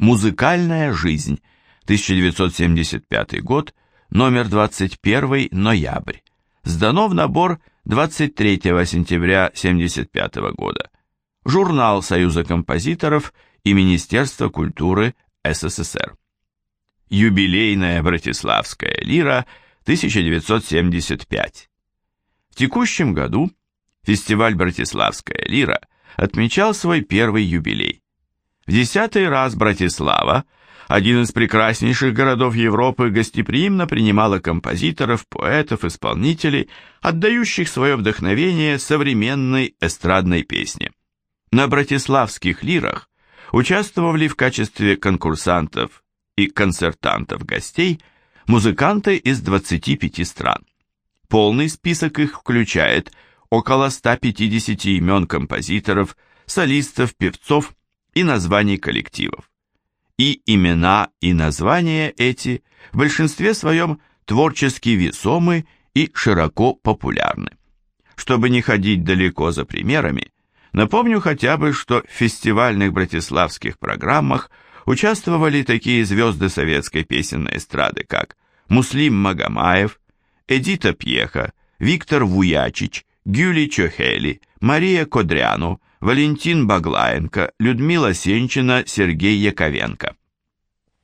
Музыкальная жизнь, 1975 год, номер 21, ноябрь. Сдано в набор 23 сентября 1975 года. Журнал Союза композиторов и Министерства культуры СССР. Юбилейная Братиславская лира 1975. В текущем году фестиваль Братиславская лира отмечал свой первый юбилей. В десятый раз Братислава, один из прекраснейших городов Европы, гостеприимно принимала композиторов, поэтов, исполнителей, отдающих свое вдохновение современной эстрадной песне. На братиславских лирах участвовали в качестве конкурсантов и концертантов гостей музыканты из 25 стран. Полный список их включает около 150 имен композиторов, солистов, певцов и названий коллективов. И имена и названия эти в большинстве своем творчески весомы и широко популярны. Чтобы не ходить далеко за примерами, напомню хотя бы, что в фестивальных братиславских программах участвовали такие звезды советской песенной эстрады, как Муслим Магомаев, Эдита Пьеха, Виктор Вуячич, Гюли Чохели, Мария Кодряну, Валентин Баглаенко, Людмила Сенчина, Сергей Яковенко.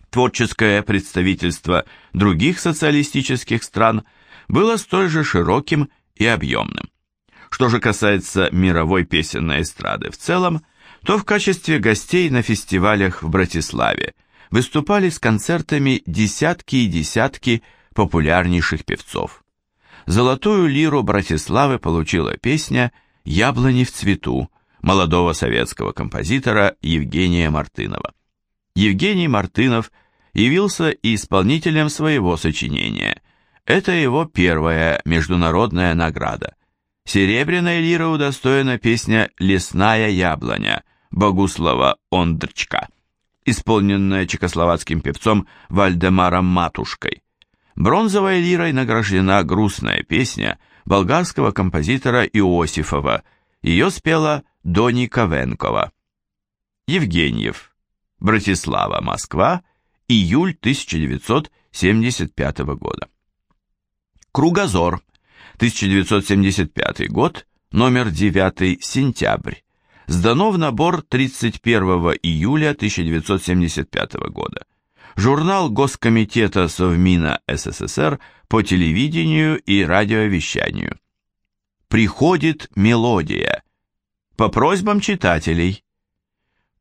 Творческое представительство других социалистических стран было столь же широким и объемным. Что же касается мировой песенной эстрады в целом, то в качестве гостей на фестивалях в Братиславе выступали с концертами десятки и десятки популярнейших певцов. Золотую лиру Братиславы получила песня «Яблони в цвету» молодого советского композитора Евгения Мартынова. Евгений Мартынов явился и исполнителем своего сочинения. Это его первая международная награда. Серебряной лиры удостоена песня «Лесная яблоня» Богуслава Ондрчка, исполненная чехословацким певцом Вальдемаром Матушкой. Бронзовой лирой награждена грустная песня болгарского композитора Иосифова. Ее спела Дони Ковенкова. Евгеньев. Братислава, Москва. Июль 1975 года. Кругозор. 1975 год. Номер 9. Сентябрь. Сдано в набор 31 июля 1975 года журнал Госкомитета Совмина СССР по телевидению и радиовещанию. Приходит мелодия. По просьбам читателей.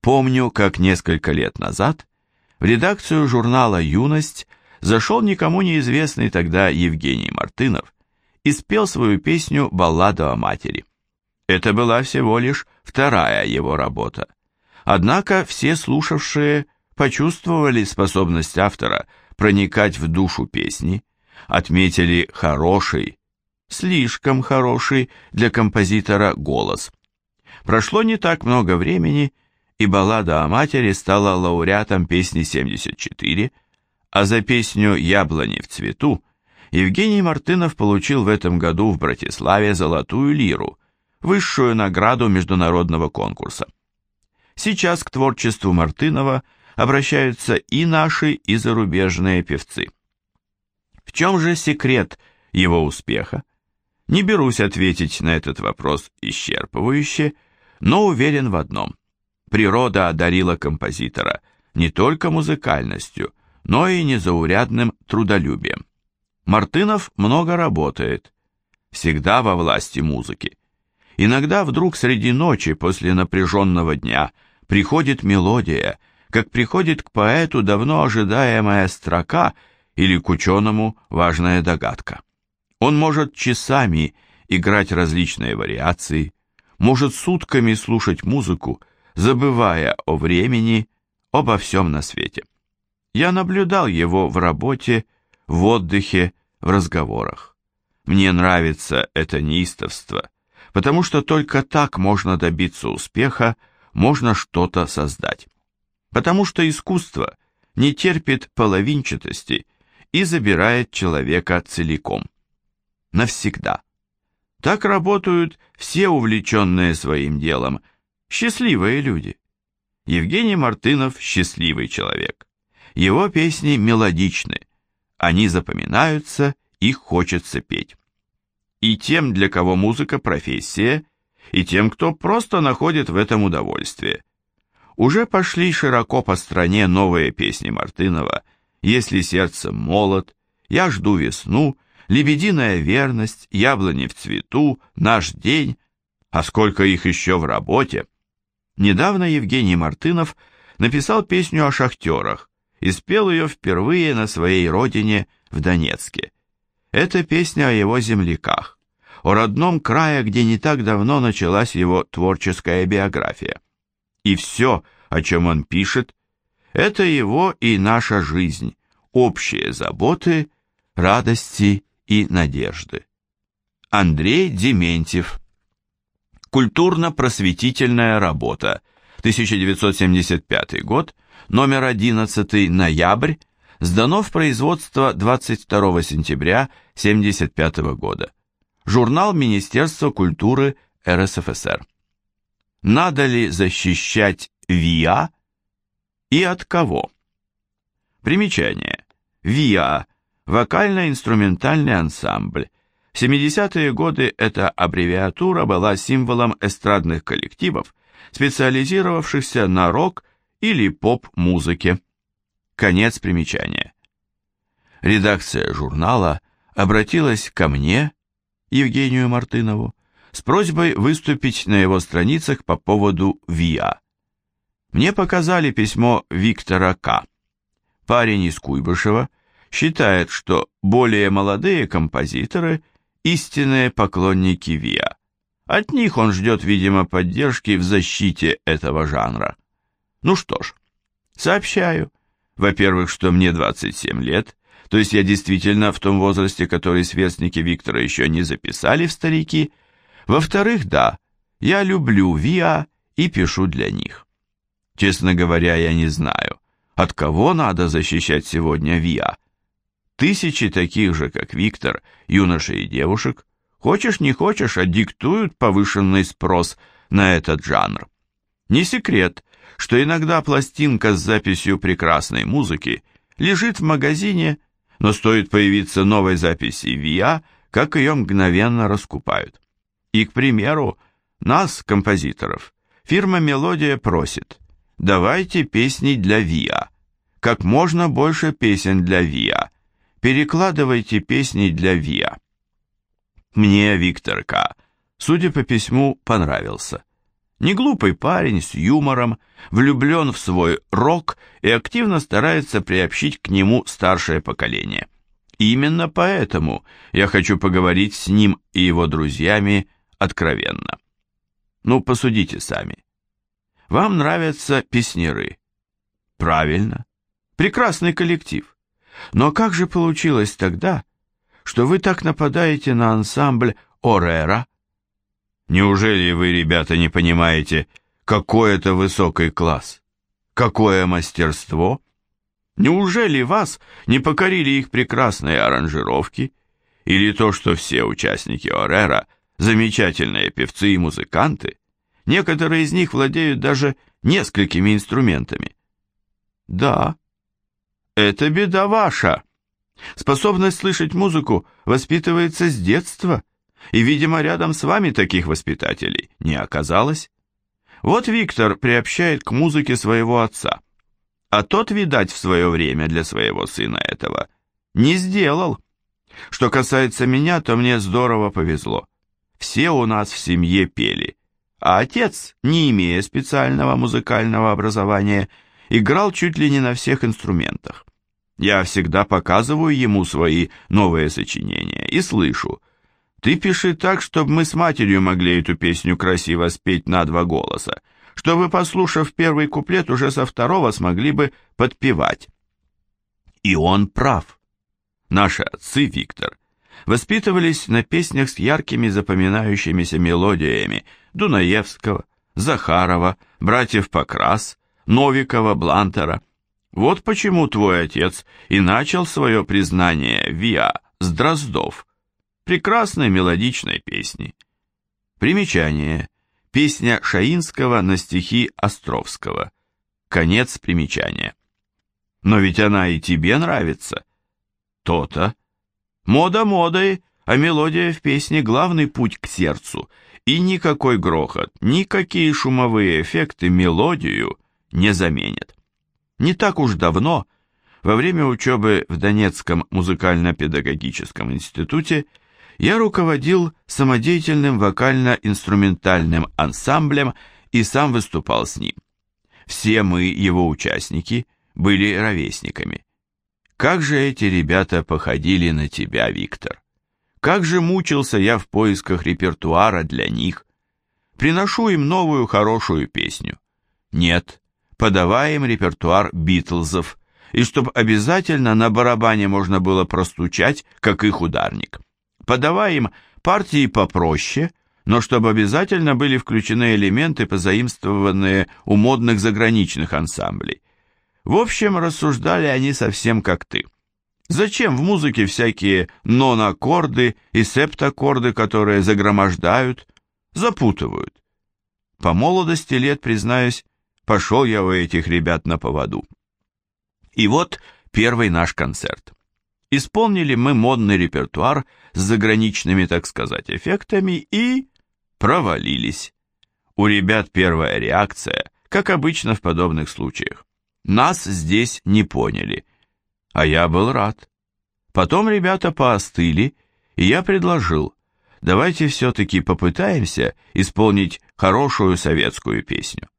Помню, как несколько лет назад в редакцию журнала «Юность» зашел никому неизвестный тогда Евгений Мартынов и спел свою песню «Баллада о матери». Это была всего лишь вторая его работа. Однако все слушавшие почувствовали способность автора проникать в душу песни, отметили хороший, слишком хороший для композитора голос. Прошло не так много времени, и баллада о матери стала лауреатом песни 74, а за песню «Яблони в цвету» Евгений Мартынов получил в этом году в Братиславе золотую лиру, высшую награду международного конкурса. Сейчас к творчеству Мартынова – обращаются и наши, и зарубежные певцы. В чем же секрет его успеха? Не берусь ответить на этот вопрос исчерпывающе, но уверен в одном. Природа одарила композитора не только музыкальностью, но и незаурядным трудолюбием. Мартынов много работает, всегда во власти музыки. Иногда вдруг среди ночи после напряженного дня приходит мелодия – как приходит к поэту давно ожидаемая строка или к ученому важная догадка. Он может часами играть различные вариации, может сутками слушать музыку, забывая о времени, обо всем на свете. Я наблюдал его в работе, в отдыхе, в разговорах. Мне нравится это неистовство, потому что только так можно добиться успеха, можно что-то создать потому что искусство не терпит половинчатости и забирает человека целиком. Навсегда. Так работают все увлеченные своим делом, счастливые люди. Евгений Мартынов – счастливый человек. Его песни мелодичны, они запоминаются, их хочется петь. И тем, для кого музыка – профессия, и тем, кто просто находит в этом удовольствие. Уже пошли широко по стране новые песни Мартынова «Если сердце молод», «Я жду весну», «Лебединая верность», «Яблони в цвету», «Наш день», а сколько их еще в работе. Недавно Евгений Мартынов написал песню о шахтерах и спел ее впервые на своей родине в Донецке. Это песня о его земляках, о родном крае, где не так давно началась его творческая биография. И все, о чем он пишет, это его и наша жизнь, общие заботы, радости и надежды. Андрей Дементьев Культурно-просветительная работа. 1975 год. Номер 11. Ноябрь. Сдано в производство 22 сентября 1975 года. Журнал Министерства культуры РСФСР. Надо ли защищать ВИА и от кого? Примечание. ВИА – вокально-инструментальный ансамбль, в 70-е годы эта аббревиатура была символом эстрадных коллективов, специализировавшихся на рок или поп-музыке. Конец примечания. Редакция журнала обратилась ко мне, Евгению Мартынову, с просьбой выступить на его страницах по поводу ВИА. Мне показали письмо Виктора К. Парень из Куйбышева считает, что более молодые композиторы – истинные поклонники ВИА. От них он ждет, видимо, поддержки в защите этого жанра. Ну что ж, сообщаю. Во-первых, что мне 27 лет, то есть я действительно в том возрасте, который сверстники Виктора еще не записали в старики. Во-вторых, да, я люблю ВИА и пишу для них. Честно говоря, я не знаю, от кого надо защищать сегодня ВИА. Тысячи таких же, как Виктор, юношей и девушек, хочешь не хочешь, а диктуют повышенный спрос на этот жанр. Не секрет, что иногда пластинка с записью прекрасной музыки лежит в магазине, но стоит появиться новой записи ВИА, как ее мгновенно раскупают. И, к примеру, нас, композиторов, фирма «Мелодия» просит, давайте песни для ВИА, как можно больше песен для ВИА, Перекладывайте песни для ВИА. Мне Виктор К., судя по письму, понравился. Неглупый парень с юмором, влюблен в свой рок и активно старается приобщить к нему старшее поколение. именно поэтому я хочу поговорить с ним и его друзьями откровенно. Ну, посудите сами. Вам нравятся песнеры. Правильно. Прекрасный коллектив. Но как же получилось тогда, что вы так нападаете на ансамбль Орера? Неужели вы, ребята, не понимаете, какой это высокий класс? Какое мастерство? Неужели вас не покорили их прекрасные аранжировки? Или то, что все участники Орера замечательные певцы и музыканты? Некоторые из них владеют даже несколькими инструментами. Да, это беда ваша. Способность слышать музыку воспитывается с детства, и, видимо, рядом с вами таких воспитателей не оказалось. Вот Виктор приобщает к музыке своего отца, а тот, видать, в свое время для своего сына этого не сделал. Что касается меня, то мне здорово повезло. Все у нас в семье пели, а отец, не имея специального музыкального образования, играл чуть ли не на всех инструментах. Я всегда показываю ему свои новые сочинения и слышу. Ты пиши так, чтобы мы с матерью могли эту песню красиво спеть на два голоса, чтобы, послушав первый куплет, уже со второго смогли бы подпевать. И он прав. Наши отцы, Виктор, воспитывались на песнях с яркими запоминающимися мелодиями Дунаевского, Захарова, братьев Покрас, Новикова, Блантера. Вот почему твой отец и начал свое признание Виа с Дроздов, прекрасной мелодичной песни. Примечание. Песня Шаинского на стихи Островского. Конец примечания. Но ведь она и тебе нравится. То-то. Мода модой, а мелодия в песне главный путь к сердцу. И никакой грохот, никакие шумовые эффекты мелодию не заменят. Не так уж давно, во время учебы в Донецком музыкально-педагогическом институте, я руководил самодеятельным вокально-инструментальным ансамблем и сам выступал с ним. Все мы, его участники, были ровесниками. Как же эти ребята походили на тебя, Виктор. Как же мучился я в поисках репертуара для них. Приношу им новую хорошую песню. Нет, подавай им репертуар Битлзов, и чтоб обязательно на барабане можно было простучать, как их ударник. Подавай им партии попроще, но чтобы обязательно были включены элементы, позаимствованные у модных заграничных ансамблей. В общем, рассуждали они совсем как ты. Зачем в музыке всякие нон-аккорды и септаккорды, которые загромождают, запутывают? По молодости лет, признаюсь, пошел я у этих ребят на поводу. И вот первый наш концерт. Исполнили мы модный репертуар с заграничными, так сказать, эффектами и провалились. У ребят первая реакция, как обычно в подобных случаях. Нас здесь не поняли. А я был рад. Потом ребята поостыли, и я предложил, давайте все-таки попытаемся исполнить хорошую советскую песню.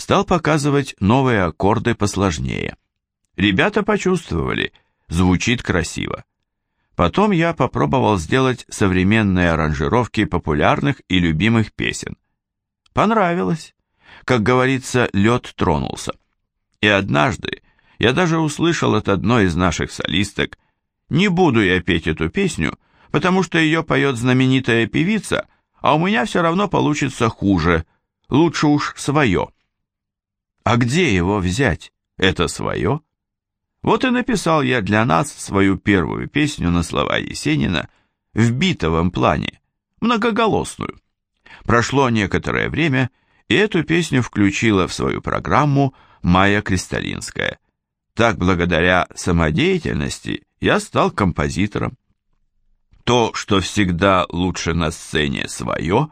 Стал показывать новые аккорды посложнее. Ребята почувствовали, звучит красиво. Потом я попробовал сделать современные аранжировки популярных и любимых песен. Понравилось. Как говорится, лед тронулся. И однажды я даже услышал от одной из наших солисток, не буду я петь эту песню, потому что ее поет знаменитая певица, а у меня все равно получится хуже, лучше уж свое. А где его взять, это свое? Вот и написал я для нас свою первую песню на слова Есенина в битовом плане, многоголосную. Прошло некоторое время, и эту песню включила в свою программу Майя Кристалинская. Так, благодаря самодеятельности, я стал композитором. То, что всегда лучше на сцене свое,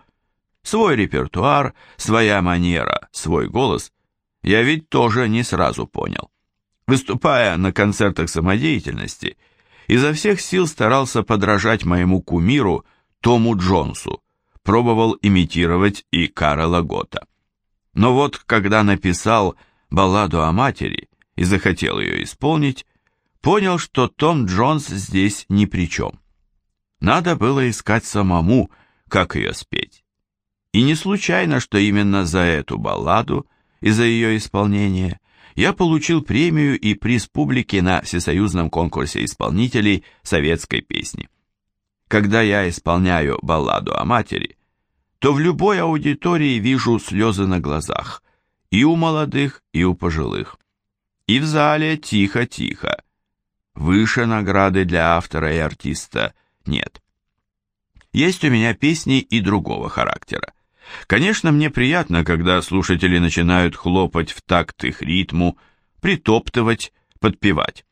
свой репертуар, своя манера, свой голос, я ведь тоже не сразу понял. Выступая на концертах самодеятельности, изо всех сил старался подражать моему кумиру Тому Джонсу, пробовал имитировать и Карла Гота. Но вот когда написал балладу о матери и захотел ее исполнить, понял, что Том Джонс здесь ни при чем. Надо было искать самому, как ее спеть. И не случайно, что именно за эту балладу и за ее исполнение я получил премию и приз публики на Всесоюзном конкурсе исполнителей советской песни. Когда я исполняю балладу о матери, то в любой аудитории вижу слезы на глазах, и у молодых, и у пожилых. И в зале тихо-тихо. Выше награды для автора и артиста нет. Есть у меня песни и другого характера. Конечно, мне приятно, когда слушатели начинают хлопать в такт их ритму, притоптывать, подпевать.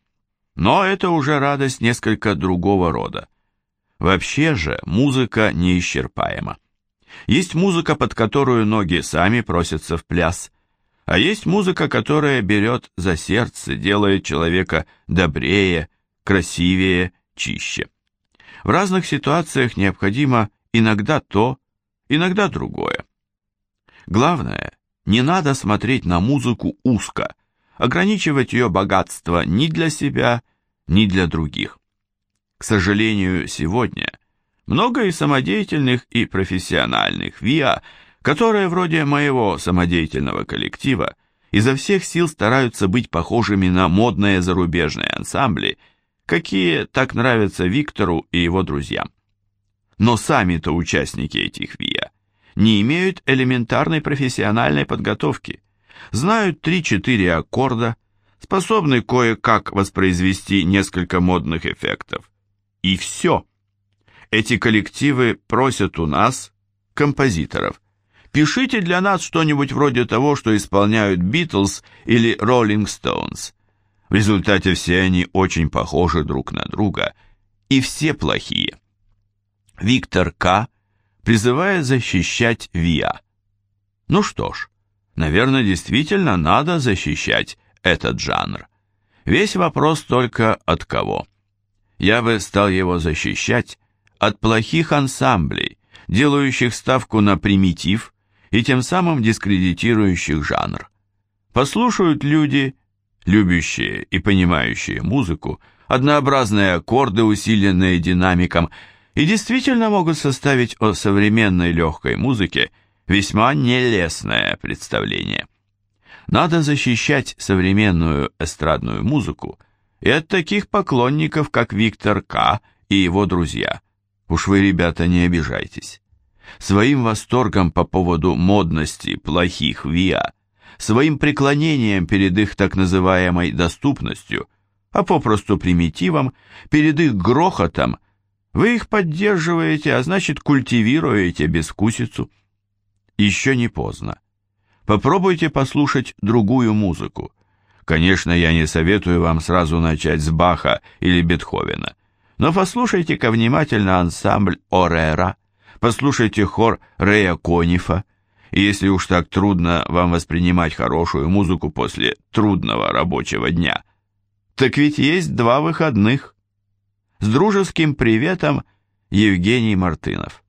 Но это уже радость несколько другого рода. Вообще же музыка неисчерпаема. Есть музыка, под которую ноги сами просятся в пляс, а есть музыка, которая берет за сердце, делает человека добрее, красивее, чище. В разных ситуациях необходимо иногда то, иногда другое. Главное, не надо смотреть на музыку узко, ограничивать ее богатство ни для себя, ни для других. К сожалению, сегодня много и самодеятельных, и профессиональных ВИА, которые вроде моего самодеятельного коллектива изо всех сил стараются быть похожими на модные зарубежные ансамбли, какие так нравятся Виктору и его друзьям. Но сами-то участники этих ВИА не имеют элементарной профессиональной подготовки, знают 3-4 аккорда, способны кое-как воспроизвести несколько модных эффектов. И все. Эти коллективы просят у нас, композиторов, Пишите для нас что-нибудь вроде того, что исполняют Битлз или Роллинг Стоунс. В результате все они очень похожи друг на друга, и все плохие. Виктор К. призывает защищать ВИА. Ну что ж, наверное, действительно надо защищать этот жанр. Весь вопрос только от кого. Я бы стал его защищать от плохих ансамблей, делающих ставку на примитив и тем самым дискредитирующих жанр. Послушают люди, любящие и понимающие музыку, однообразные аккорды, усиленные динамиком, и действительно могут составить о современной легкой музыке весьма нелестное представление. Надо защищать современную эстрадную музыку и от таких поклонников, как Виктор К. и его друзья. Уж вы, ребята, не обижайтесь. Своим восторгом по поводу модности плохих ВИА, своим преклонением перед их так называемой доступностью, а попросту примитивом, перед их грохотом, вы их поддерживаете, а значит культивируете безвкусицу. Еще не поздно. Попробуйте послушать другую музыку. Конечно, я не советую вам сразу начать с Баха или Бетховена, но послушайте-ка внимательно ансамбль Орера, послушайте хор Рея Конифа, и если уж так трудно вам воспринимать хорошую музыку после трудного рабочего дня, так ведь есть два выходных. С дружеским приветом, Евгений Мартынов.